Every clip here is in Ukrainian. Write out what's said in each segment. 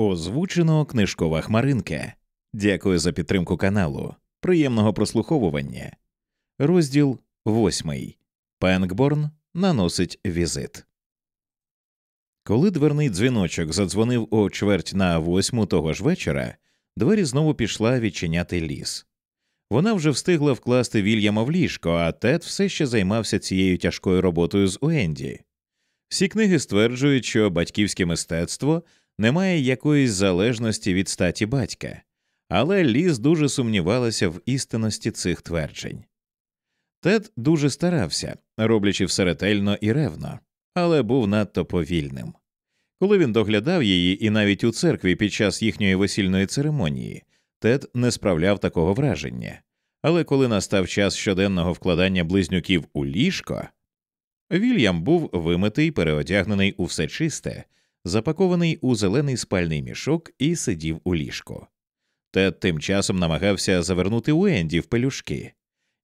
Озвучено книжкова хмаринка. Дякую за підтримку каналу. Приємного прослуховування. Розділ восьмий. Пенкборн наносить візит. Коли дверний дзвіночок задзвонив о чверть на восьму того ж вечора, двері знову пішла відчиняти ліс. Вона вже встигла вкласти Вільяма в ліжко, а Тед все ще займався цією тяжкою роботою з Уенді. Всі книги стверджують, що батьківське мистецтво не має якоїсь залежності від статі батька, але Ліз дуже сумнівалася в істинності цих тверджень. Тед дуже старався, роблячи все ретельно і ревно, але був надто повільним. Коли він доглядав її, і навіть у церкві під час їхньої весільної церемонії, Тед не справляв такого враження. Але коли настав час щоденного вкладання близнюків у ліжко, Вільям був вимитий, переодягнений у все чисте, запакований у зелений спальний мішок і сидів у ліжку. Тед тим часом намагався завернути Уенді в пелюшки,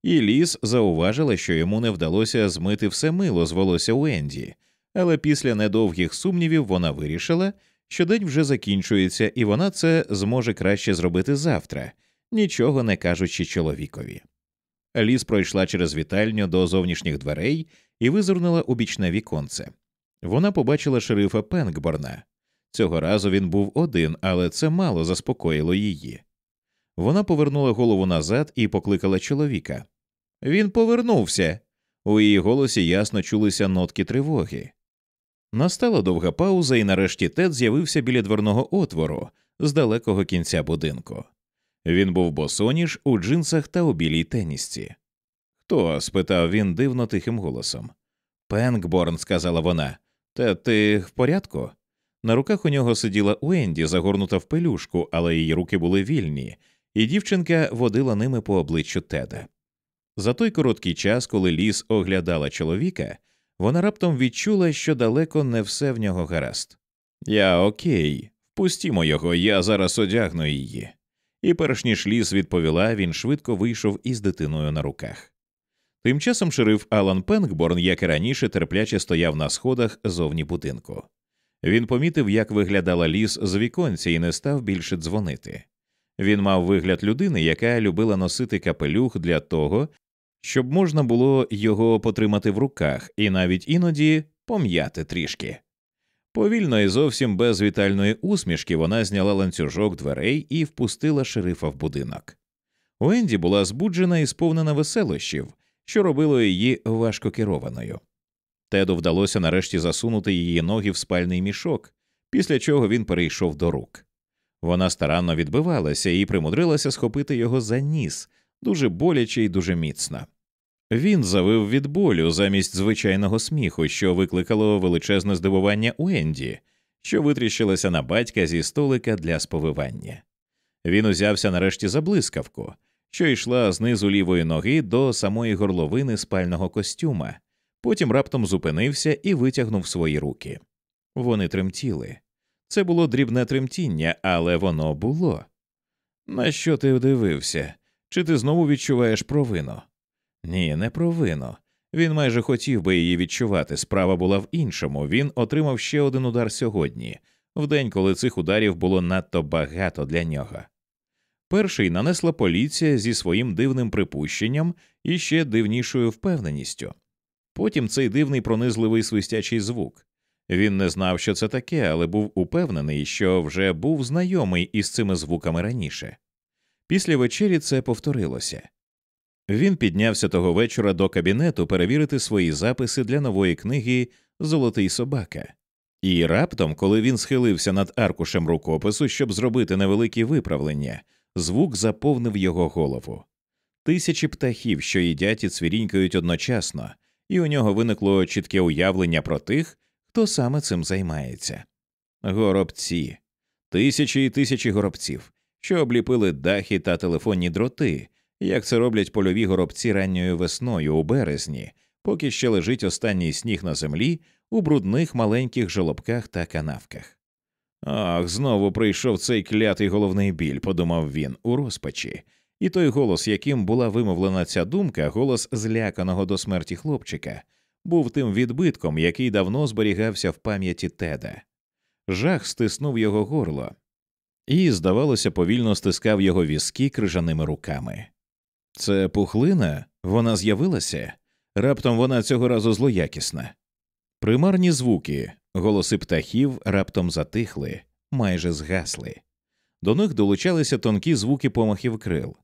і ліс зауважила, що йому не вдалося змити все мило з волосся Уенді, але після недовгих сумнівів вона вирішила, що день вже закінчується, і вона це зможе краще зробити завтра, нічого не кажучи чоловікові. Ліс пройшла через вітальню до зовнішніх дверей і визирнула у бічне віконце. Вона побачила шерифа Пенкборна. Цього разу він був один, але це мало заспокоїло її. Вона повернула голову назад і покликала чоловіка. Він повернувся. У її голосі ясно чулися нотки тривоги. Настала довга пауза, і нарешті Тед з'явився біля дверного отвору з далекого кінця будинку. Він був босоніж у джинсах та у білій тенісці. Хто? спитав він дивно тихим голосом. Пенкборн, сказала вона. Та ти в порядку? На руках у нього сиділа Уенді, загорнута в пелюшку, але її руки були вільні, і дівчинка водила ними по обличчю Теда. За той короткий час, коли ліс оглядала чоловіка, вона раптом відчула, що далеко не все в нього гаразд. Я окей, впустімо його, я зараз одягну її. І перш ніж ліс відповіла, він швидко вийшов із дитиною на руках. Тим часом шериф Алан Пенкборн, як і раніше, терпляче стояв на сходах зовні будинку. Він помітив, як виглядала ліс з віконця і не став більше дзвонити. Він мав вигляд людини, яка любила носити капелюх для того, щоб можна було його потримати в руках і навіть іноді пом'яти трішки. Повільно і зовсім без вітальної усмішки вона зняла ланцюжок дверей і впустила шерифа в будинок. Уенді була збуджена і сповнена веселощів, що робило її важко керованою. Теду вдалося нарешті засунути її ноги в спальний мішок, після чого він перейшов до рук. Вона старанно відбивалася і примудрилася схопити його за ніс дуже боляче і дуже міцно. Він завив від болю замість звичайного сміху, що викликало величезне здивування у Енді, що витріщилася на батька зі столика для сповивання. Він узявся нарешті за блискавку, що йшла знизу лівої ноги до самої горловини спального костюма, потім раптом зупинився і витягнув свої руки. Вони тремтіли. Це було дрібне тремтіння, але воно було. На що ти вдивився? Чи ти знову відчуваєш провину? Ні, не провину. Він майже хотів би її відчувати. Справа була в іншому. Він отримав ще один удар сьогодні, в день, коли цих ударів було надто багато для нього. Перший нанесла поліція зі своїм дивним припущенням і ще дивнішою впевненістю. Потім цей дивний пронизливий свистячий звук. Він не знав, що це таке, але був упевнений, що вже був знайомий із цими звуками раніше. Після вечері це повторилося. Він піднявся того вечора до кабінету перевірити свої записи для нової книги Золотий собака. І раптом, коли він схилився над аркушем рукопису, щоб зробити невеликі виправлення, звук заповнив його голову. Тисячі птахів, що їдять і цвірінькають одночасно, і у нього виникло чітке уявлення про тих, хто саме цим займається. Горобці, тисячі і тисячі горобців, що обліпили дахи та телефонні дроти, як це роблять польові горобці ранньою весною у березні, поки ще лежить останній сніг на землі у брудних маленьких жолобках та канавках. Ах, знову прийшов цей клятий головний біль, подумав він, у розпачі, і той голос, яким була вимовлена ця думка, голос зляканого до смерті хлопчика, був тим відбитком, який давно зберігався в пам'яті теда. Жах стиснув його горло, і, здавалося, повільно стискав його візки крижаними руками. Це пухлина, вона з'явилася, раптом вона цього разу злоякісна. Примарні звуки, голоси птахів раптом затихли, майже згасли. До них долучалися тонкі звуки помахів крил.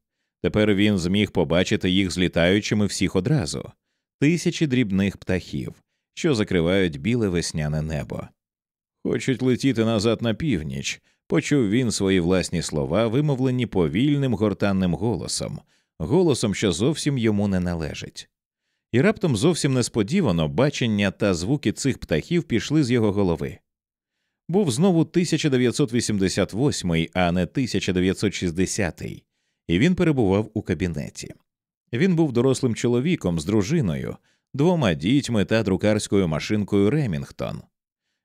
Тепер він зміг побачити їх злітаючими всіх одразу тисячі дрібних птахів, що закривають біле весняне небо. Хочуть летіти назад на північ, почув він свої власні слова, вимовлені повільним гортанним голосом, голосом, що зовсім йому не належить. І раптом зовсім несподівано бачення та звуки цих птахів пішли з його голови. Був знову 1988, а не 1960, і він перебував у кабінеті. Він був дорослим чоловіком з дружиною, двома дітьми та друкарською машинкою Ремінгтон.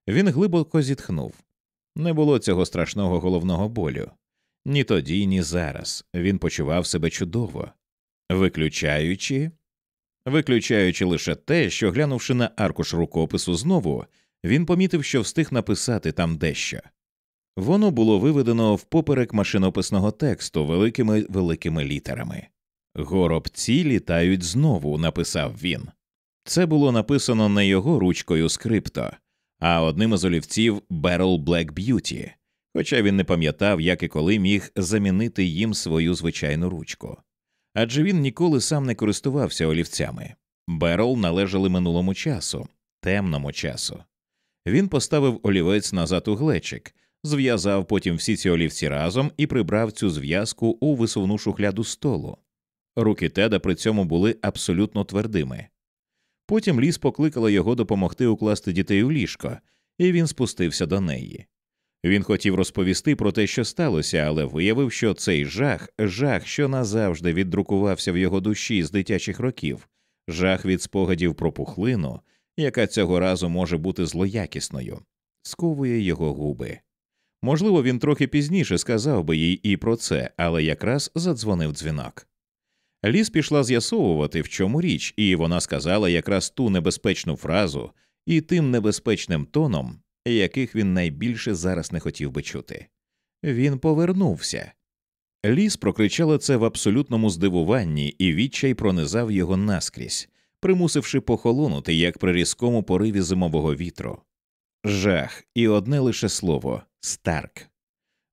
Він глибоко зітхнув. Не було цього страшного головного болю. Ні тоді, ні зараз. Він почував себе чудово, виключаючи, виключаючи лише те, що, глянувши на аркуш рукопису знову, він помітив, що встиг написати там дещо. Воно було виведено впоперек машинописного тексту великими великими літерами. Горобці літають знову, написав він. Це було написано не його ручкою скрипто, а одним із олівців Barrel Black Beauty, хоча він не пам'ятав, як і коли міг замінити їм свою звичайну ручку. Адже він ніколи сам не користувався олівцями. Берл належали минулому часу, темному часу. Він поставив олівець назад у глечик, зв'язав потім всі ці олівці разом і прибрав цю зв'язку у висувну шухляду столу. Руки теда при цьому були абсолютно твердими. Потім ліс покликала його допомогти укласти дітей у ліжко, і він спустився до неї. Він хотів розповісти про те, що сталося, але виявив, що цей жах, жах, що назавжди віддрукувався в його душі з дитячих років, жах від спогадів про пухлину, яка цього разу може бути злоякісною, сковує його губи. Можливо, він трохи пізніше сказав би їй і про це, але якраз задзвонив дзвінок. Ліс пішла з'ясовувати, в чому річ, і вона сказала якраз ту небезпечну фразу і тим небезпечним тоном, яких він найбільше зараз не хотів би чути. Він повернувся. Ліс прокричала це в абсолютному здивуванні, і відчай пронизав його наскрізь, примусивши похолонути, як при різкому пориві зимового вітру. Жах, і одне лише слово Старк.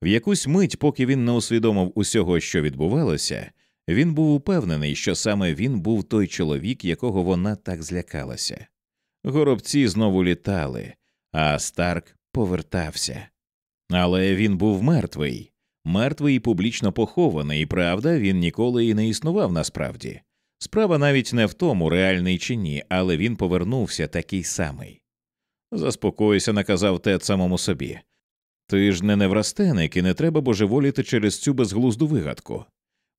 В якусь мить, поки він не усвідомив усього, що відбувалося, він був упевнений, що саме він був той чоловік, якого вона так злякалася. Горобці знову літали, а Старк повертався. Але він був мертвий, мертвий і публічно похований, і правда, він ніколи і не існував насправді. Справа навіть не в тому, реальний чи ні, але він повернувся такий самий. Заспокойся, наказав Тед самому собі. Ти ж не неврастеник і не треба божеволіти через цю безглузду вигадку.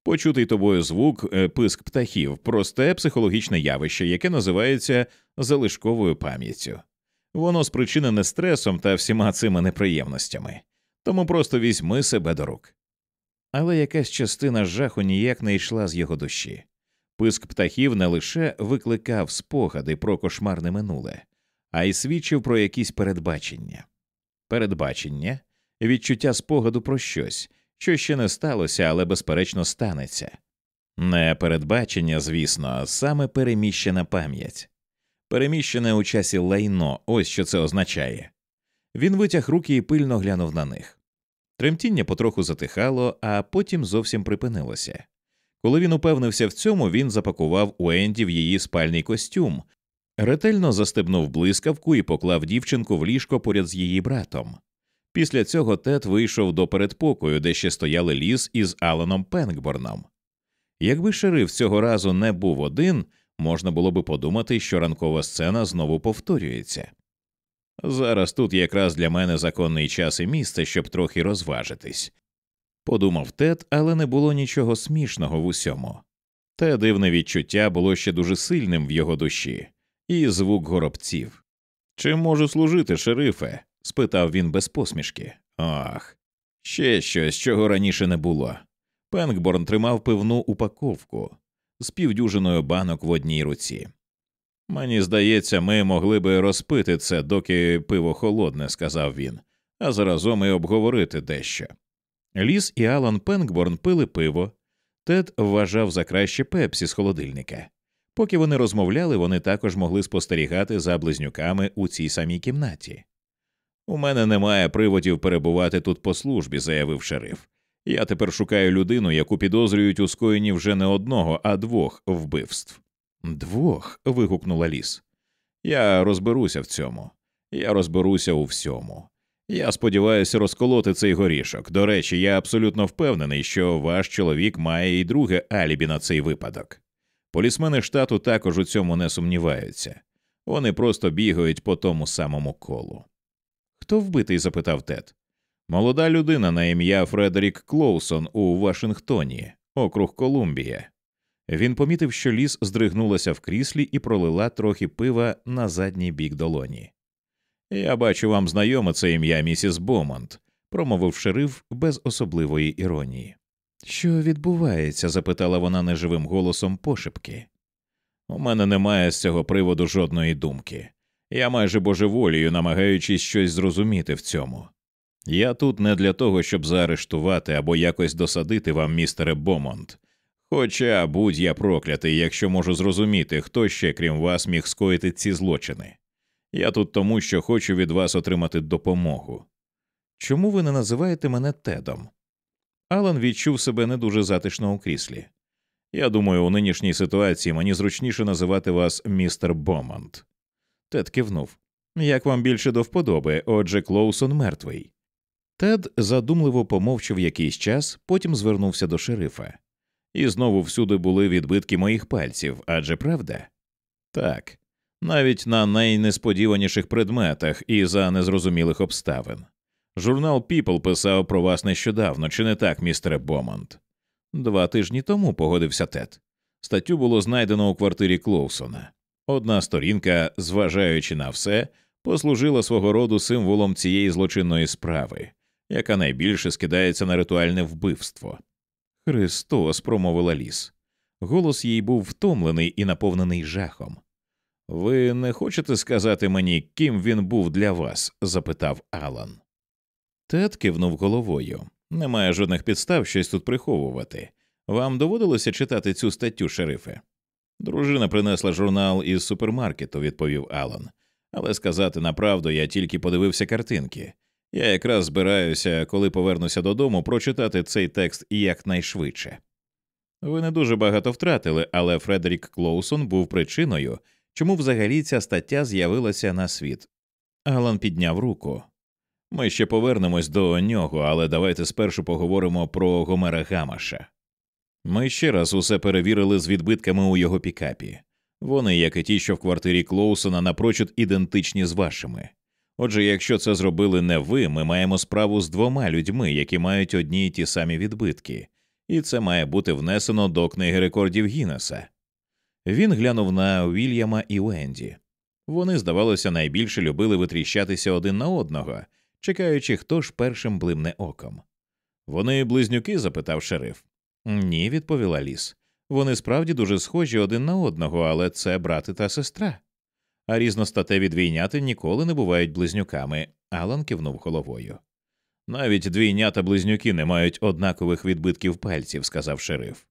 Почутий тобою звук, е, писк птахів, просте психологічне явище, яке називається залишковою пам'яттю. Воно спричинене стресом та всіма цими неприємностями, тому просто візьми себе до рук. Але якась частина жаху ніяк не йшла з його душі. Писк птахів не лише викликав спогади про кошмарне минуле, а й свідчив про якісь передбачення. Передбачення, відчуття спогаду про щось, що ще не сталося, але безперечно станеться. Не передбачення, звісно, саме переміщена пам'ять. Переміщене у часі лайно, ось що це означає. Він витяг руки і пильно глянув на них. Тремтіння потроху затихало, а потім зовсім припинилося. Коли він упевнився в цьому, він запакував у Енді в її спальний костюм, ретельно застебнув блискавку і поклав дівчинку в ліжко поряд з її братом. Після цього Тед вийшов до передпокою, де ще стояли ліс із Аланом Пенкборном. Якби шериф цього разу не був один, можна було би подумати, що ранкова сцена знову повторюється. Зараз тут якраз для мене законний час і місце, щоб трохи розважитись, подумав Тед, але не було нічого смішного в усьому. Те дивне відчуття було ще дуже сильним в його душі, і звук горобців. Чим можу служити, шерифе? спитав він без посмішки. Ах, ще щось, чого раніше не було. Пенкборн тримав пивну упаковку з півдюжиною банок в одній руці. Мені здається, ми могли би розпити це, доки пиво холодне, сказав він, а заразом і обговорити дещо. Ліс і Алан Пенкборн пили пиво. Тед вважав за краще пепсі з холодильника. Поки вони розмовляли, вони також могли спостерігати за близнюками у цій самій кімнаті. У мене немає приводів перебувати тут по службі, заявив шериф. Я тепер шукаю людину, яку підозрюють у скоєнні вже не одного, а двох вбивств. Двох. вигукнула ліс. Я розберуся в цьому. Я розберуся у всьому. Я сподіваюся розколоти цей горішок. До речі, я абсолютно впевнений, що ваш чоловік має і друге алібі на цей випадок. Полісмени штату також у цьому не сумніваються. Вони просто бігають по тому самому колу. Хто вбитий? запитав Тед. Молода людина на ім'я Фредерік Клоусон у Вашингтоні, округ Колумбія. Він помітив, що ліс здригнулася в кріслі і пролила трохи пива на задній бік долоні. Я бачу вам знайоме це ім'я місіс Бомонт, промовив шериф без особливої іронії. Що відбувається? запитала вона неживим голосом пошепки. У мене немає з цього приводу жодної думки. Я майже божеволію, намагаючись щось зрозуміти в цьому. Я тут не для того, щоб заарештувати або якось досадити вам, містере Бомонт. Хоча будь я проклятий, якщо можу зрозуміти, хто ще, крім вас, міг скоїти ці злочини. Я тут тому, що хочу від вас отримати допомогу. Чому ви не називаєте мене Тедом? Алан відчув себе не дуже затишно у кріслі. Я думаю, у нинішній ситуації мені зручніше називати вас містер Бомонт. Тед кивнув. Як вам більше до вподоби, отже, Клоусон мертвий. Тед задумливо помовчав якийсь час, потім звернувся до шерифа. І знову всюди були відбитки моїх пальців, адже правда? Так, навіть на найнесподіваніших предметах і за незрозумілих обставин. Журнал People писав про вас нещодавно, чи не так, містере Бомонт? Два тижні тому погодився Тед. Статтю було знайдено у квартирі Клоусона. Одна сторінка, зважаючи на все, послужила свого роду символом цієї злочинної справи, яка найбільше скидається на ритуальне вбивство. Христос, промовила ліс. Голос їй був втомлений і наповнений жахом. Ви не хочете сказати мені, ким він був для вас? запитав Алан. Тед кивнув головою. Немає жодних підстав щось тут приховувати. Вам доводилося читати цю статтю, шерифе? Дружина принесла журнал із супермаркету, відповів Алан. Але сказати направду, я тільки подивився картинки. Я якраз збираюся, коли повернуся додому, прочитати цей текст якнайшвидше. Ви не дуже багато втратили, але Фредерік Клоусон був причиною, чому взагалі ця стаття з'явилася на світ. Алан підняв руку. Ми ще повернемось до нього, але давайте спершу поговоримо про Гомера Гамаша. Ми ще раз усе перевірили з відбитками у його пікапі. Вони, як і ті, що в квартирі Клоусона, напрочуд ідентичні з вашими. Отже, якщо це зробили не ви, ми маємо справу з двома людьми, які мають одні й ті самі відбитки, і це має бути внесено до книги рекордів Гіннеса. Він глянув на Вільяма і Венді. Вони, здавалося, найбільше любили витріщатися один на одного, чекаючи, хто ж першим блимне оком. Вони близнюки? запитав шериф. Ні, відповіла ліс. Вони справді дуже схожі один на одного, але це брати та сестра. А різностатеві двійняти ніколи не бувають близнюками. Алан кивнув головою. Навіть двійнята близнюки не мають однакових відбитків пальців, сказав шериф.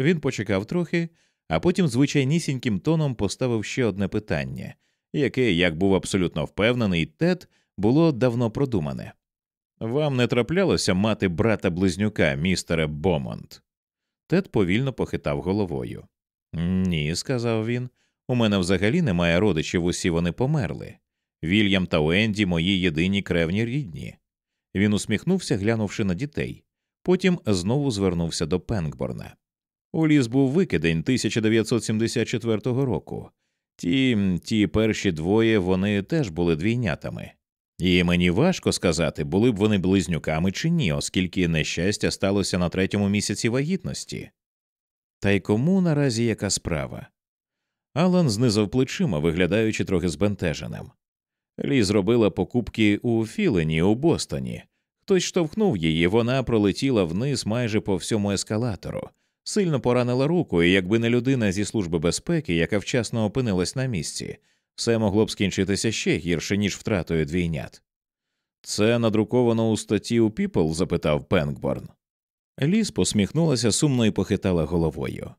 Він почекав трохи, а потім звичайнісіньким тоном поставив ще одне питання, яке, як був абсолютно впевнений, Тед було давно продумане. Вам не траплялося мати брата близнюка, містере Бомонт? Тед повільно похитав головою. Ні, сказав він. У мене взагалі немає родичів, усі вони померли. Вільям та Уенді мої єдині кревні рідні. Він усміхнувся, глянувши на дітей. Потім знову звернувся до Пенкборна. У ліс був викидень 1974 року. Ті ті перші двоє вони теж були двійнятами. І мені важко сказати, були б вони близнюками чи ні, оскільки нещастя сталося на третьому місяці вагітності. Та й кому наразі яка справа? Алан знизав плечима, виглядаючи трохи збентеженим. Лі зробила покупки у Філені у Бостоні. Хтось штовхнув її, вона пролетіла вниз майже по всьому ескалатору, сильно поранила руку, і якби не людина зі служби безпеки, яка вчасно опинилась на місці, все могло б скінчитися ще гірше, ніж втратою двійнят. Це надруковано у статті у People? запитав Пенкборн. Ліс посміхнулася сумно і похитала головою.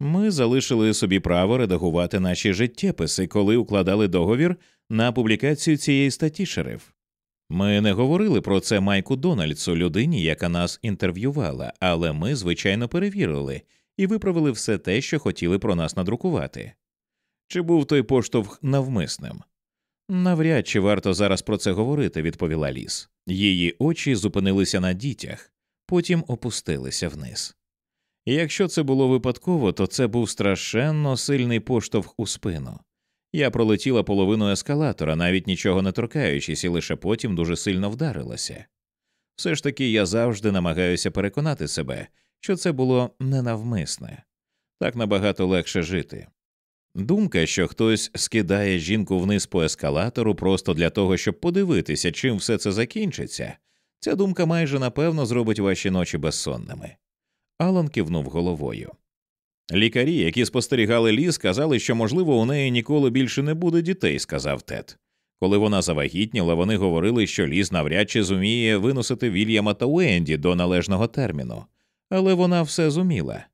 Ми залишили собі право редагувати наші життєписи, коли укладали договір на публікацію цієї статті шериф. Ми не говорили про це Майку Дональдсу, людині, яка нас інтерв'ювала, але ми, звичайно, перевірили і виправили все те, що хотіли про нас надрукувати. Чи був той поштовх навмисним? Навряд чи варто зараз про це говорити, відповіла ліс. Її очі зупинилися на дітях, потім опустилися вниз. Якщо це було випадково, то це був страшенно сильний поштовх у спину. Я пролетіла половину ескалатора, навіть нічого не торкаючись, і лише потім дуже сильно вдарилася. Все ж таки я завжди намагаюся переконати себе, що це було ненавмисне, так набагато легше жити. Думка, що хтось скидає жінку вниз по ескалатору просто для того, щоб подивитися, чим все це закінчиться, ця думка майже напевно зробить ваші ночі безсонними. Алан кивнув головою. Лікарі, які спостерігали ліс, сказали, що, можливо, у неї ніколи більше не буде дітей, сказав Тед. Коли вона завагітніла, вони говорили, що ліс навряд чи зуміє виносити Вільяма та Уенді до належного терміну, але вона все зуміла.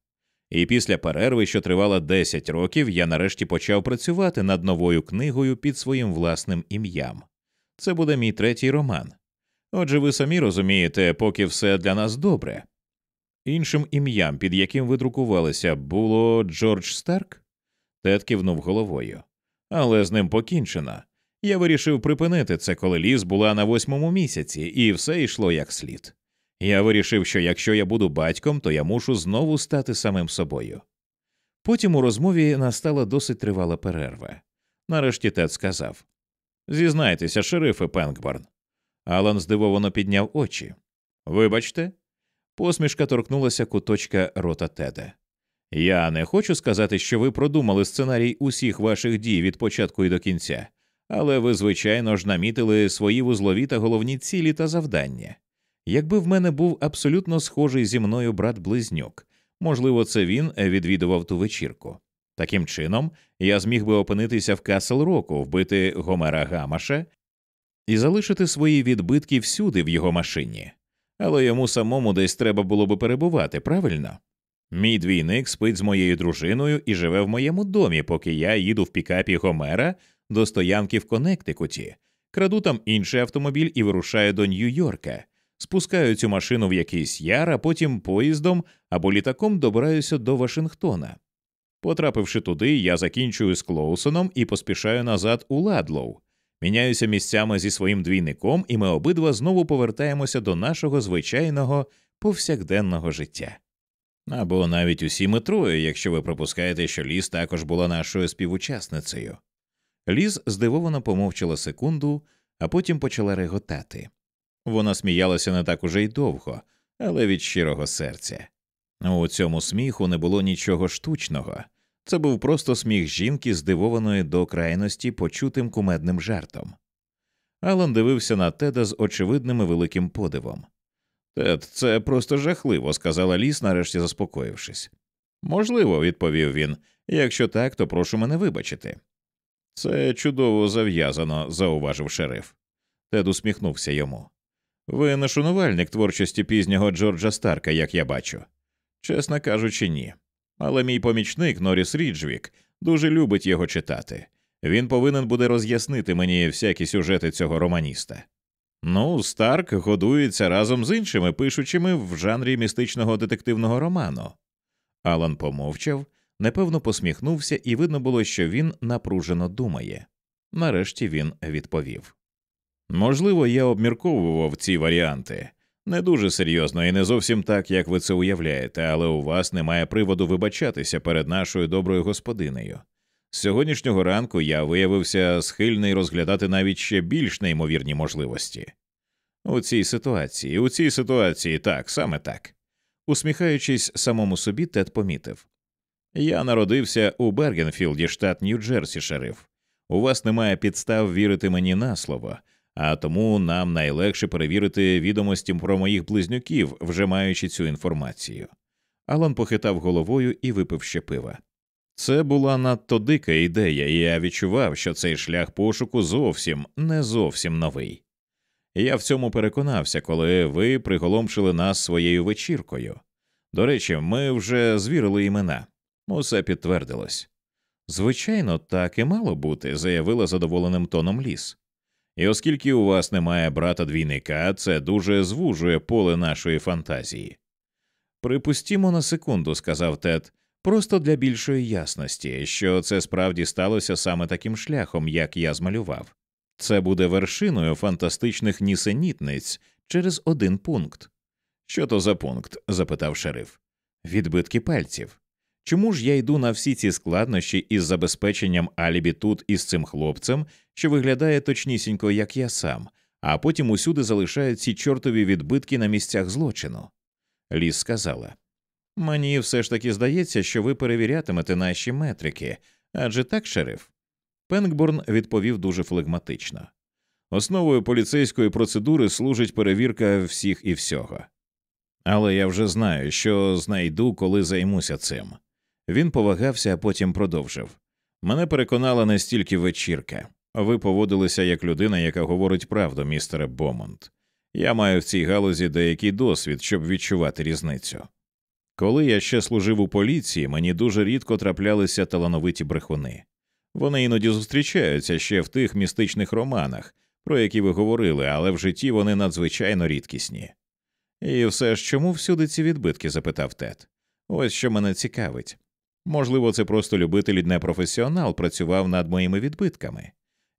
І після перерви, що тривала 10 років, я нарешті почав працювати над новою книгою під своїм власним ім'ям. Це буде мій третій роман. Отже, ви самі розумієте, поки все для нас добре. Іншим ім'ям, під яким ви друкувалися, було Джордж Старк? Тед кивнув головою. Але з ним покінчено. Я вирішив припинити це, коли ліс була на восьмому місяці, і все йшло як слід. Я вирішив, що якщо я буду батьком, то я мушу знову стати самим собою. Потім у розмові настала досить тривала перерва. Нарешті Тед сказав Зізнайтеся, шерифе Пенкборн. Алан здивовано підняв очі. Вибачте, Посмішка торкнулася куточка рота Теда. Я не хочу сказати, що ви продумали сценарій усіх ваших дій від початку і до кінця, але ви, звичайно ж, намітили свої вузлові та головні цілі та завдання. Якби в мене був абсолютно схожий зі мною брат близнюк, можливо, це він відвідував ту вечірку. Таким чином, я зміг би опинитися в Касл Року, вбити Гомера Гамаша і залишити свої відбитки всюди в його машині але йому самому десь треба було би перебувати, правильно? Мій двійник спить з моєю дружиною і живе в моєму домі, поки я їду в пікапі Гомера до стоянки в Коннектикуті, краду там інший автомобіль і вирушаю до Нью-Йорка, спускаю цю машину в якийсь яр, а потім поїздом або літаком добираюся до Вашингтона. Потрапивши туди, я закінчую з Клоусоном і поспішаю назад у Ладлоу, міняюся місцями зі своїм двійником, і ми обидва знову повертаємося до нашого звичайного повсякденного життя. Або навіть усі ми троє, якщо ви пропускаєте, що Ліз також була нашою співучасницею. Ліз здивовано помовчала секунду, а потім почала реготати. Вона сміялася не так уже й довго, але від щирого серця. У цьому сміху не було нічого штучного, це був просто сміх жінки, здивованої до крайності почутим кумедним жартом. Алан дивився на Теда з очевидним і великим подивом. Тед, це просто жахливо, сказала ліс, нарешті заспокоївшись. Можливо, відповів він. Якщо так, то прошу мене вибачити. Це чудово зав'язано, зауважив шериф. Тед усміхнувся йому. Ви не шанувальник творчості пізнього Джорджа Старка, як я бачу. Чесно кажучи, ні. Але мій помічник Норіс Ріджвік дуже любить його читати. Він повинен буде роз'яснити мені всякі сюжети цього романіста. Ну, Старк годується разом з іншими пишучими в жанрі містичного детективного роману. Алан помовчав, непевно посміхнувся, і видно було, що він напружено думає. Нарешті він відповів Можливо, я обмірковував ці варіанти, не дуже серйозно і не зовсім так, як ви це уявляєте, але у вас немає приводу вибачатися перед нашою доброю господинею. З сьогоднішнього ранку я виявився схильний розглядати навіть ще більш неймовірні можливості. У цій ситуації, у цій ситуації, так, саме так. Усміхаючись самому собі, Тед помітив Я народився у Бергенфілді, штат Нью-Джерсі, шериф. У вас немає підстав вірити мені на слово, а тому нам найлегше перевірити відомості про моїх близнюків, вже маючи цю інформацію. Алан похитав головою і випив ще пива. Це була надто дика ідея, і я відчував, що цей шлях пошуку зовсім не зовсім новий. Я в цьому переконався, коли ви приголомшили нас своєю вечіркою. До речі, ми вже звірили імена. Усе підтвердилось. Звичайно, так і мало бути, заявила задоволеним тоном ліс. І оскільки у вас немає брата двійника, це дуже звужує поле нашої фантазії. Припустімо на секунду, сказав Тед, просто для більшої ясності, що це справді сталося саме таким шляхом, як я змалював. Це буде вершиною фантастичних нісенітниць через один пункт. Що то за пункт? запитав шериф. Відбитки пальців. Чому ж я йду на всі ці складнощі із забезпеченням алібі тут із цим хлопцем, що виглядає точнісінько, як я сам, а потім усюди залишають ці чортові відбитки на місцях злочину? Ліс сказала. Мені все ж таки здається, що ви перевірятимете наші метрики, адже так, шериф. Пенкборн відповів дуже флегматично. Основою поліцейської процедури служить перевірка всіх і всього. Але я вже знаю, що знайду, коли займуся цим. Він повагався, а потім продовжив. Мене переконала не стільки вечірка. Ви поводилися як людина, яка говорить правду, містере Бомонт. Я маю в цій галузі деякий досвід, щоб відчувати різницю. Коли я ще служив у поліції, мені дуже рідко траплялися талановиті брехуни. Вони іноді зустрічаються ще в тих містичних романах, про які ви говорили, але в житті вони надзвичайно рідкісні. І все ж чому всюди ці відбитки? запитав Тед. Ось що мене цікавить. Можливо, це просто любитель непрофесіонал працював над моїми відбитками.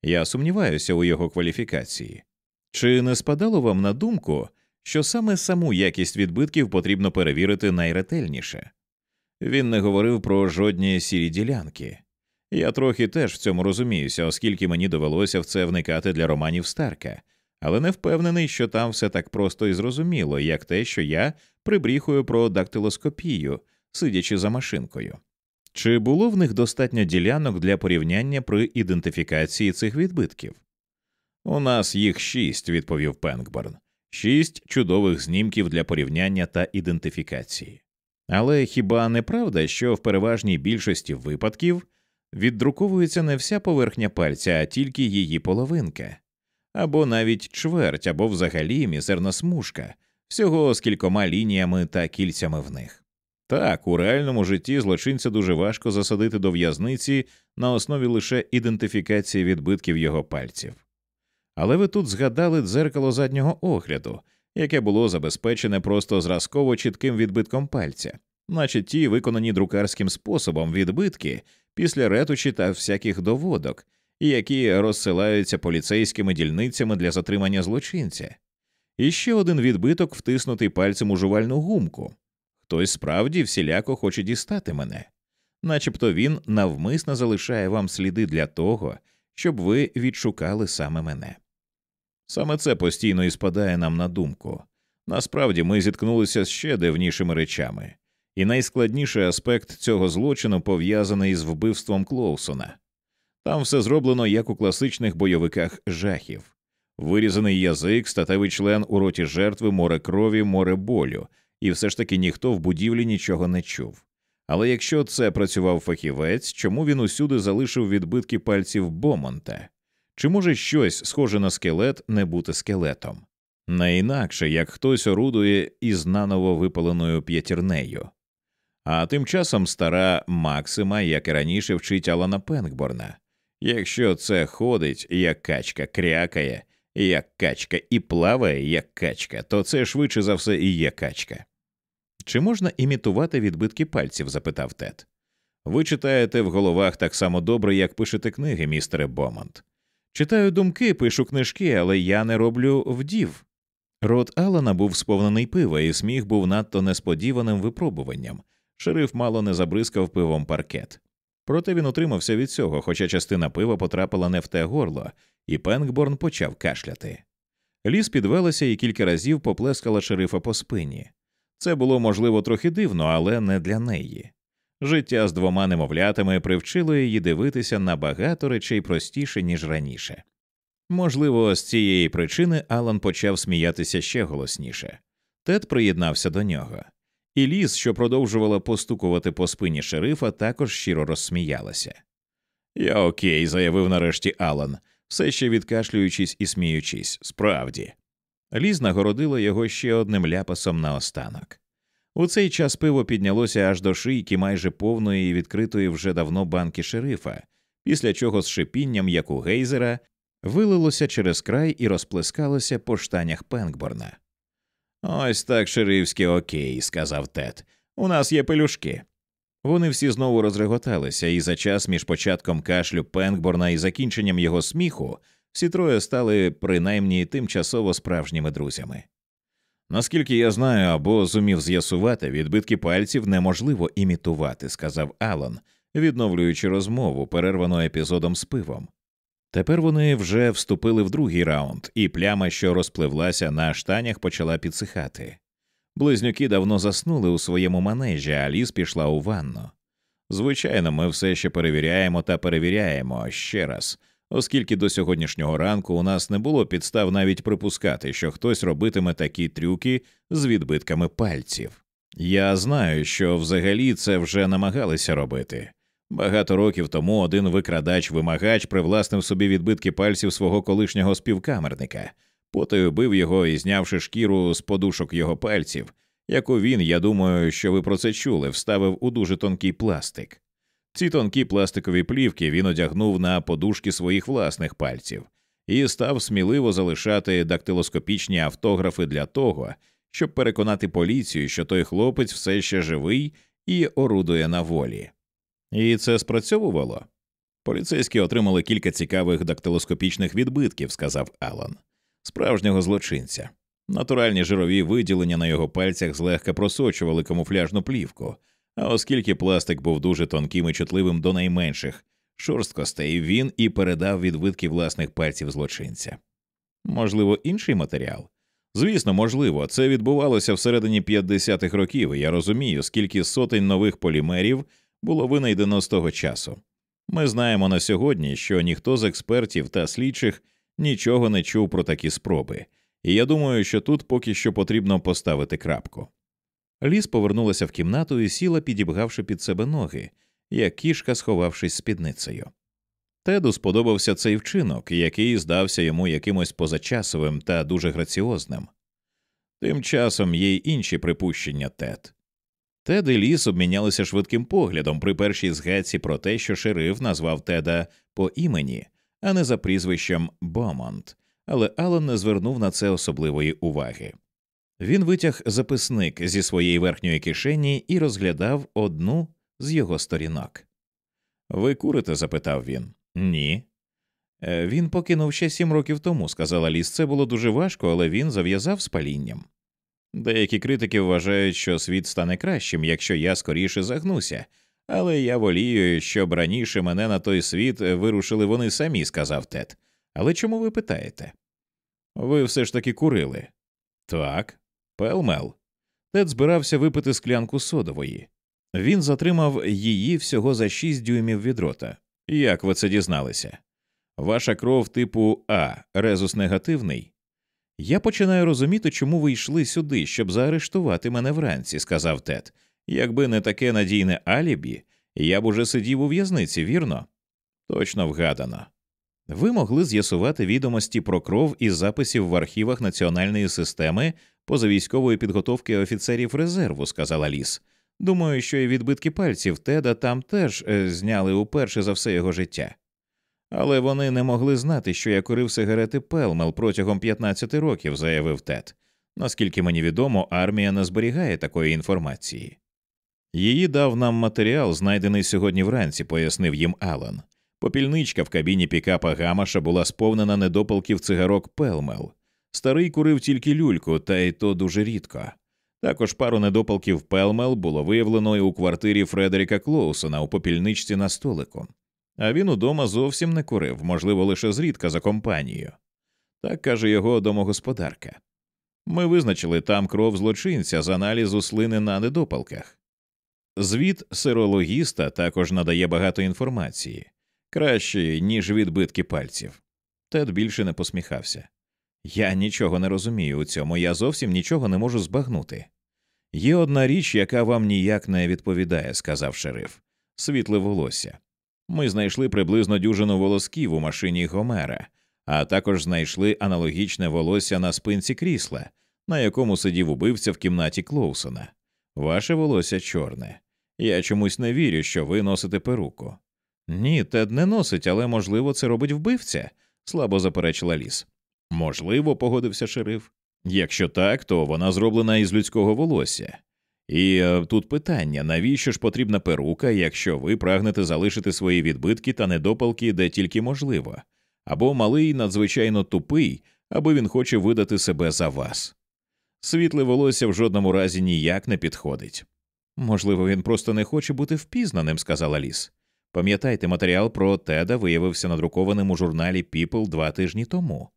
Я сумніваюся у його кваліфікації. Чи не спадало вам на думку, що саме саму якість відбитків потрібно перевірити найретельніше? Він не говорив про жодні сірі ділянки. Я трохи теж в цьому розуміюся, оскільки мені довелося в це вникати для романів Старка, але не впевнений, що там все так просто і зрозуміло, як те, що я прибріхую про дактилоскопію, сидячи за машинкою. Чи було в них достатньо ділянок для порівняння при ідентифікації цих відбитків? У нас їх шість, відповів Пенкборн, шість чудових знімків для порівняння та ідентифікації. Але хіба не правда, що в переважній більшості випадків віддруковується не вся поверхня пальця, а тільки її половинка, або навіть чверть, або взагалі мізерна смужка, всього з кількома лініями та кільцями в них. Так, у реальному житті злочинця дуже важко засадити до в'язниці на основі лише ідентифікації відбитків його пальців. Але ви тут згадали дзеркало заднього огляду, яке було забезпечене просто зразково чітким відбитком пальця, наче ті виконані друкарським способом відбитки після ретучі та всяких доводок, які розсилаються поліцейськими дільницями для затримання злочинця. І ще один відбиток втиснутий пальцем у жувальну гумку. Хтось справді всіляко хоче дістати мене, начебто він навмисно залишає вам сліди для того, щоб ви відшукали саме мене. Саме це постійно і спадає нам на думку. Насправді ми зіткнулися з ще дивнішими речами, і найскладніший аспект цього злочину пов'язаний із вбивством Клоусона. Там все зроблено як у класичних бойовиках жахів вирізаний язик, статевий член у роті жертви, море крові, море болю, і все ж таки ніхто в будівлі нічого не чув. Але якщо це працював фахівець, чому він усюди залишив відбитки пальців Бомонта? Чи може щось схоже на скелет не бути скелетом? Не інакше як хтось орудує із наново випаленою п'ятірнею. А тим часом стара Максима, як і раніше, вчить Алана Пенкборна якщо це ходить, як качка, крякає, як качка, і плаває, як качка, то це швидше за все і є качка. Чи можна імітувати відбитки пальців? запитав Тед. Ви читаєте в головах так само добре, як пишете книги, містере Бомонт. Читаю думки, пишу книжки, але я не роблю вдів. Рот Алана був сповнений пива, і сміх був надто несподіваним випробуванням. Шериф мало не забризкав пивом паркет. Проте він утримався від цього, хоча частина пива потрапила не в те горло, і Пенкборн почав кашляти. Ліс підвелася і кілька разів поплескала шерифа по спині. Це було, можливо, трохи дивно, але не для неї. Життя з двома немовлятами привчило її дивитися на багато речей простіше, ніж раніше. Можливо, з цієї причини Алан почав сміятися ще голосніше. Тед приєднався до нього, і ліс, що продовжувала постукувати по спині шерифа, також щиро розсміялася. Я окей, заявив нарешті Алан, все ще відкашлюючись і сміючись. Справді, Ліз нагородила його ще одним ляпасом наостанок. У цей час пиво піднялося аж до шийки майже повної і відкритої вже давно банки шерифа, після чого з шипінням, як у гейзера, вилилося через край і розплескалося по штанях Пенкборна. Ось так шерифське окей, сказав Тед. У нас є пелюшки. Вони всі знову розреготалися, і за час між початком кашлю Пенкборна і закінченням його сміху всі троє стали принаймні тимчасово справжніми друзями. Наскільки я знаю або зумів з'ясувати, відбитки пальців неможливо імітувати, сказав Алан, відновлюючи розмову, перервану епізодом з пивом. Тепер вони вже вступили в другий раунд, і пляма, що розпливлася на штанях, почала підсихати. Близнюки давно заснули у своєму манежі, а ліс пішла у ванну. Звичайно, ми все ще перевіряємо та перевіряємо ще раз, оскільки до сьогоднішнього ранку у нас не було підстав навіть припускати, що хтось робитиме такі трюки з відбитками пальців. Я знаю, що взагалі це вже намагалися робити. Багато років тому один викрадач-вимагач привласнив собі відбитки пальців свого колишнього співкамерника, потою бив його і, знявши шкіру з подушок його пальців, яку він, я думаю, що ви про це чули, вставив у дуже тонкий пластик. Ці тонкі пластикові плівки він одягнув на подушки своїх власних пальців і став сміливо залишати дактилоскопічні автографи для того, щоб переконати поліцію, що той хлопець все ще живий і орудує на волі. І це спрацьовувало. Поліцейські отримали кілька цікавих дактилоскопічних відбитків, сказав Алан, справжнього злочинця. Натуральні жирові виділення на його пальцях злегка просочували камуфляжну плівку, а оскільки пластик був дуже тонким і чутливим до найменших шорсткостей, він і передав відбитки власних пальців злочинця. Можливо, інший матеріал. Звісно, можливо, це відбувалося всередині 50-х років, і я розумію, скільки сотень нових полімерів було винайдено з того часу. Ми знаємо на сьогодні, що ніхто з експертів та слідчих нічого не чув про такі спроби, і я думаю, що тут поки що потрібно поставити крапку. Ліс повернулася в кімнату і сіла, підібгавши під себе ноги, як кішка, сховавшись спідницею. Теду сподобався цей вчинок, який здався йому якимось позачасовим та дуже граціозним. Тим часом є й інші припущення Тед. Тед і ліс обмінялися швидким поглядом при першій згадці про те, що шериф назвав Теда по імені, а не за прізвищем Бомонт, але Алан не звернув на це особливої уваги. Він витяг записник зі своєї верхньої кишені і розглядав одну з його сторінок. Ви курите? запитав він. Ні. «Е, він покинув ще сім років тому, сказала Ліс. Це було дуже важко, але він зав'язав з палінням. Деякі критики вважають, що світ стане кращим, якщо я скоріше загнуся, але я волію, щоб раніше мене на той світ вирушили вони самі, сказав Тед. Але чому ви питаєте? Ви все ж таки курили? Так, пелмел. Тед збирався випити склянку содової. Він затримав її всього за шість дюймів від рота. Як ви це дізналися? Ваша кров типу А, резус негативний? Я починаю розуміти, чому ви йшли сюди, щоб заарештувати мене вранці, сказав Тед. Якби не таке надійне алібі, я б уже сидів у в'язниці, вірно? Точно вгадано. Ви могли з'ясувати відомості про кров із записів в архівах національної системи позавійськової підготовки офіцерів резерву, сказала Ліс. Думаю, що і відбитки пальців Теда там теж е, зняли уперше за все його життя. Але вони не могли знати, що я курив сигарети Pall Mall протягом 15 років, заявив Тед. Наскільки мені відомо, армія не зберігає такої інформації. Її дав нам матеріал, знайдений сьогодні вранці, пояснив їм Алан. Попільничка в кабіні Пікапа Гамаша була сповнена недопалків цигарок Pall Mall. Старий курив тільки люльку, та й то дуже рідко. Також пару недопалків Pall Mall було виявлено і у квартирі Фредеріка Клоусона у попільничці на столику. А він удома зовсім не курив, можливо, лише зрідка за компанією. Так каже його домогосподарка. Ми визначили там кров злочинця з аналізу слини на недопалках. Звіт сирологіста також надає багато інформації, краще, ніж відбитки пальців. Тед більше не посміхався. Я нічого не розумію у цьому, я зовсім нічого не можу збагнути. Є одна річ, яка вам ніяк не відповідає, сказав шериф світле волосся. Ми знайшли приблизно дюжину волосків у машині Гомера, а також знайшли аналогічне волосся на спинці крісла, на якому сидів убивця в кімнаті Клоусона. Ваше волосся чорне. Я чомусь не вірю, що ви носите перуку. Ні, Тед не носить, але можливо це робить вбивця, слабо заперечила ліс. Можливо, погодився шериф. Якщо так, то вона зроблена із людського волосся. І е, тут питання навіщо ж потрібна перука, якщо ви прагнете залишити свої відбитки та недопалки де тільки можливо, або малий надзвичайно тупий, або він хоче видати себе за вас. Світле волосся в жодному разі ніяк не підходить. Можливо, він просто не хоче бути впізнаним, сказала ліс. Пам'ятайте, матеріал про Теда виявився надрукованим у журналі People два тижні тому,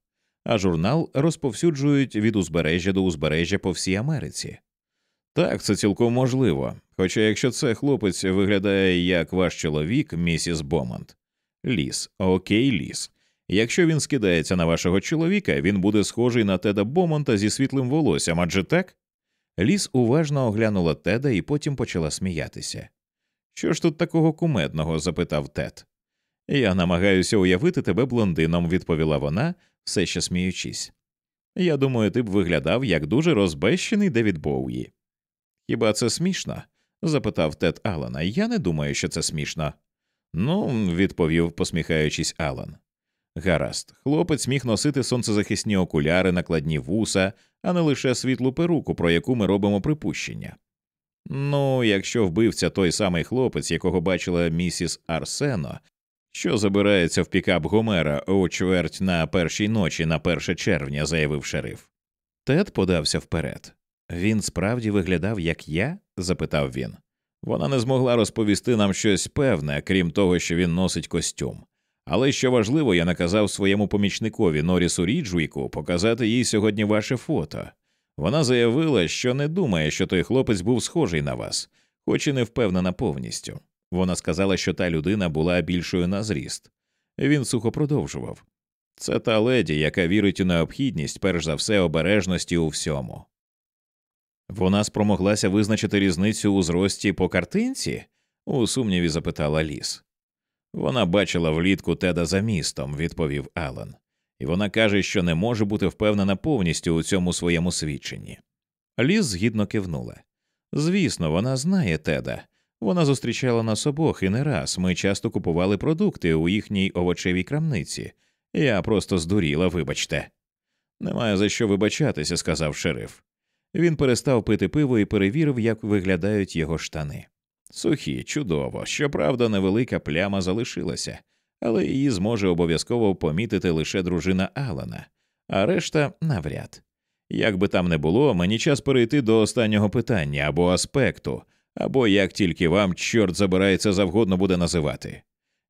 а журнал розповсюджують від узбережжя до узбережжя по всій Америці. Так, це цілком можливо. Хоча якщо це хлопець виглядає як ваш чоловік, місіс Бомонт. Ліс, окей, ліс. Якщо він скидається на вашого чоловіка, він буде схожий на Теда Бомонта зі світлим волоссям, адже так? Ліс уважно оглянула Теда і потім почала сміятися. Що ж тут такого кумедного? запитав Тед. Я намагаюся уявити тебе блондином, відповіла вона, все ще сміючись. Я думаю, ти б виглядав як дуже розбещений Девід Боуї. Хіба це смішно? запитав Тед Алана. Я не думаю, що це смішно. Ну, відповів, посміхаючись, Алан. Гаразд, хлопець міг носити сонцезахисні окуляри, накладні вуса, а не лише світлу перуку, про яку ми робимо припущення. Ну, якщо вбивця той самий хлопець, якого бачила місіс Арсено, що забирається в пікап Гомера у чверть на першій ночі на 1 червня, заявив шериф. Тед подався вперед. Він справді виглядав як я? запитав він. Вона не змогла розповісти нам щось певне, крім того, що він носить костюм. Але що важливо, я наказав своєму помічникові Норісу Ріджвіку показати їй сьогодні ваше фото. Вона заявила, що не думає, що той хлопець був схожий на вас, хоч і не впевнена повністю. Вона сказала, що та людина була більшою на зріст. Він сухо продовжував це та леді, яка вірить у необхідність, перш за все, обережності у всьому. Вона спромоглася визначити різницю у зрості по картинці? у сумніві запитала ліс. Вона бачила влітку теда за містом, відповів Алан, і вона каже, що не може бути впевнена повністю у цьому своєму свідченні. Ліс згідно кивнула. Звісно, вона знає теда. Вона зустрічала нас обох і не раз. Ми часто купували продукти у їхній овочевій крамниці. Я просто здуріла, вибачте. Немає за що вибачатися, сказав шериф. Він перестав пити пиво і перевірив, як виглядають його штани. Сухі, чудово, щоправда, невелика пляма залишилася, але її зможе обов'язково помітити лише дружина Алана, а решта навряд. Як би там не було, мені час перейти до останнього питання або аспекту, або як тільки вам чорт забирається завгодно буде називати.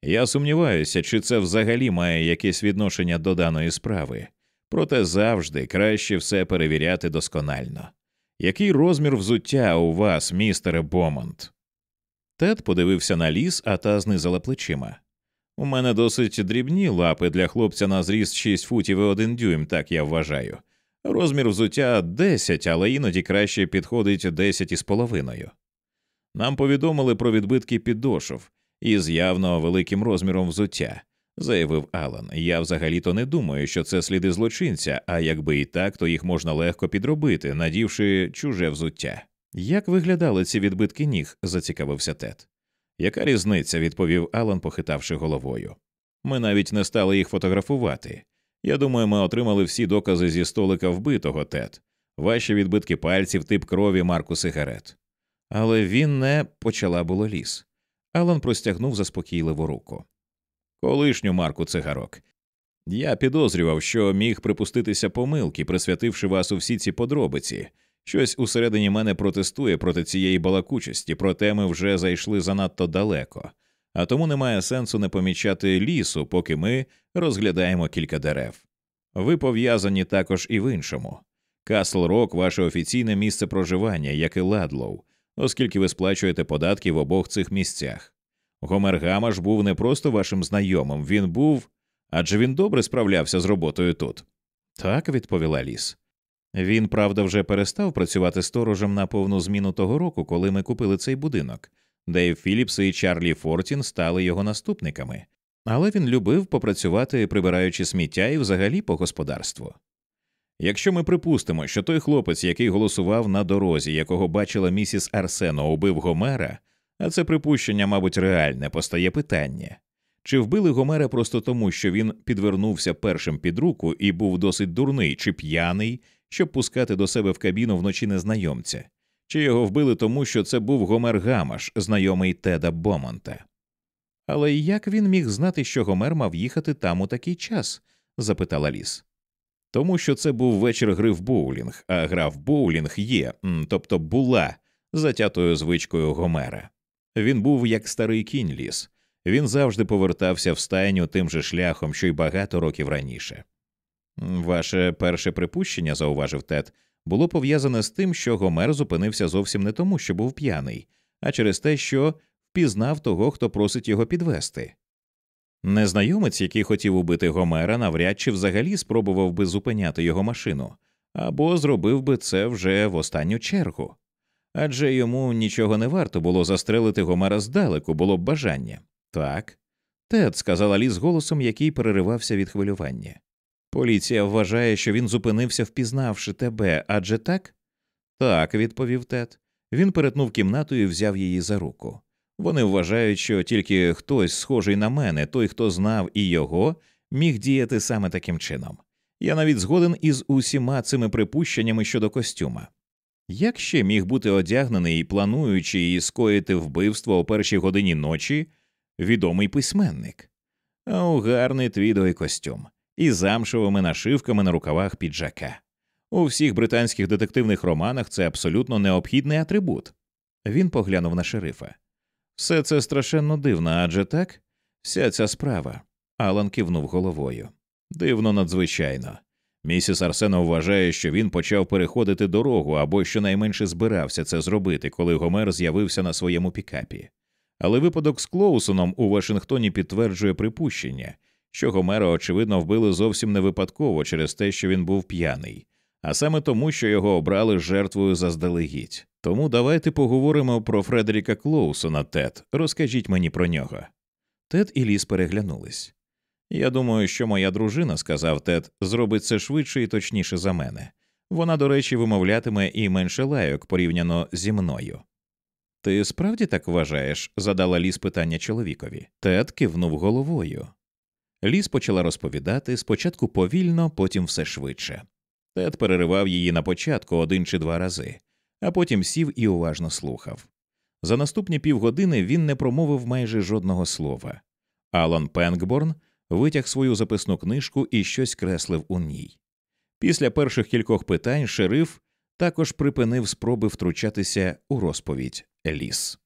Я сумніваюся, чи це взагалі має якесь відношення до даної справи, проте завжди краще все перевіряти досконально. Який розмір взуття у вас, містере Бомонт? Тед подивився на ліс, а та знизала плечима. У мене досить дрібні лапи для хлопця на зріст 6 футів і 1 дюйм, так я вважаю. Розмір взуття 10, але іноді краще підходить 10 із половиною. Нам повідомили про відбитки підошов із явно великим розміром взуття, заявив Алан. Я взагалі-то не думаю, що це сліди злочинця, а якби і так, то їх можна легко підробити, надівши чуже взуття. Як виглядали ці відбитки ніг? зацікавився Тед. Яка різниця? відповів Алан, похитавши головою. Ми навіть не стали їх фотографувати. Я думаю, ми отримали всі докази зі столика вбитого Тед, ваші відбитки пальців, тип крові, марку сигарет. Але він не почала було ліс. Алан простягнув заспокійливу руку. Колишню марку цигарок. Я підозрював, що міг припуститися помилки, присвятивши вас у всі ці подробиці. Щось усередині мене протестує проти цієї балакучості, проте ми вже зайшли занадто далеко, а тому немає сенсу не помічати лісу, поки ми розглядаємо кілька дерев. Ви пов'язані також і в іншому. Касл Рок ваше офіційне місце проживання, як і Ладлоу, оскільки ви сплачуєте податки в обох цих місцях. Гомер Гамаш був не просто вашим знайомим, він був. Адже він добре справлявся з роботою тут. Так, відповіла Ліз. Він, правда, вже перестав працювати сторожем на повну зміну того року, коли ми купили цей будинок. Дейв Філіпс і Чарлі Фортін стали його наступниками. але він любив попрацювати, прибираючи сміття і взагалі по господарству. Якщо ми припустимо, що той хлопець, який голосував на дорозі, якого бачила місіс Арсено, убив Гомера, а це припущення, мабуть, реальне, постає питання чи вбили Гомера просто тому, що він підвернувся першим під руку і був досить дурний чи п'яний, щоб пускати до себе в кабіну вночі незнайомця, чи його вбили тому, що це був Гомер Гамаш, знайомий Теда Бомонта. Але як він міг знати, що Гомер мав їхати там у такий час? запитала ліс. Тому що це був вечір гри в боулінг, а гра в боулінг є, тобто була затятою звичкою Гомера. Він був як старий кінь ліс, він завжди повертався в стайню тим же шляхом, що й багато років раніше. Ваше перше припущення, зауважив Тед, було пов'язане з тим, що Гомер зупинився зовсім не тому, що був п'яний, а через те, що впізнав того, хто просить його підвести. Незнайомець, який хотів убити Гомера, навряд чи взагалі спробував би зупиняти його машину, або зробив би це вже в останню чергу. Адже йому нічого не варто було застрелити Гомера здалеку, було б бажання. Так. Тед, сказала ліс голосом, який переривався від хвилювання. Поліція вважає, що він зупинився, впізнавши тебе, адже так? Так, відповів Тед. Він перетнув кімнату і взяв її за руку. Вони вважають, що тільки хтось схожий на мене, той, хто знав і його, міг діяти саме таким чином. Я навіть згоден із усіма цими припущеннями щодо костюма. Як ще міг бути одягнений, плануючи і скоїти вбивство о першій годині ночі, відомий письменник? О, гарний твідовий костюм із замшевими нашивками на рукавах піджака. У всіх британських детективних романах це абсолютно необхідний атрибут. Він поглянув на шерифа. Все це страшенно дивно, адже так? Вся ця справа. Алан кивнув головою. Дивно надзвичайно. Місіс Арсена вважає, що він почав переходити дорогу або щонайменше збирався це зробити, коли Гомер з'явився на своєму пікапі. Але випадок з Клоусоном у Вашингтоні підтверджує припущення, що Гомера, очевидно, вбили зовсім не випадково через те, що він був п'яний, а саме тому, що його обрали жертвою заздалегідь. Тому давайте поговоримо про Фредеріка Клоусона, Тед. Розкажіть мені про нього. Тед і ліс переглянулись. Я думаю, що моя дружина, сказав Тед, зробить це швидше і точніше за мене. Вона, до речі, вимовлятиме і менше лайок порівняно зі мною. Ти справді так вважаєш? задала ліс питання чоловікові. Тед кивнув головою. Ліс почала розповідати спочатку повільно, потім все швидше. Тед переривав її на початку один чи два рази, а потім сів і уважно слухав. За наступні півгодини він не промовив майже жодного слова. Алан Пенкборн витяг свою записну книжку і щось креслив у ній. Після перших кількох питань шериф також припинив спроби втручатися у розповідь ліс.